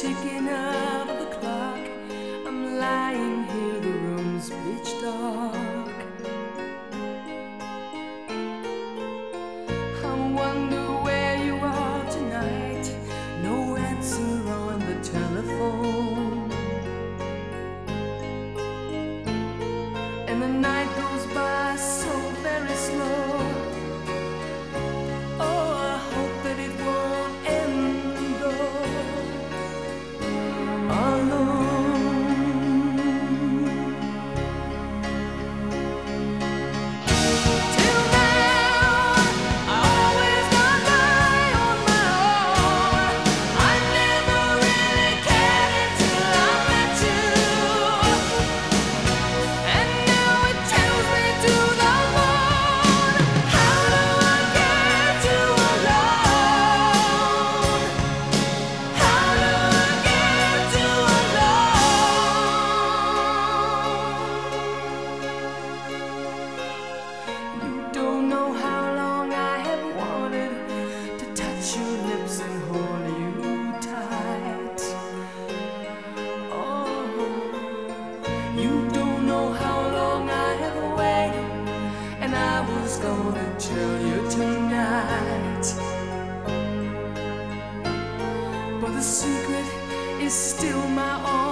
chicken. still my own.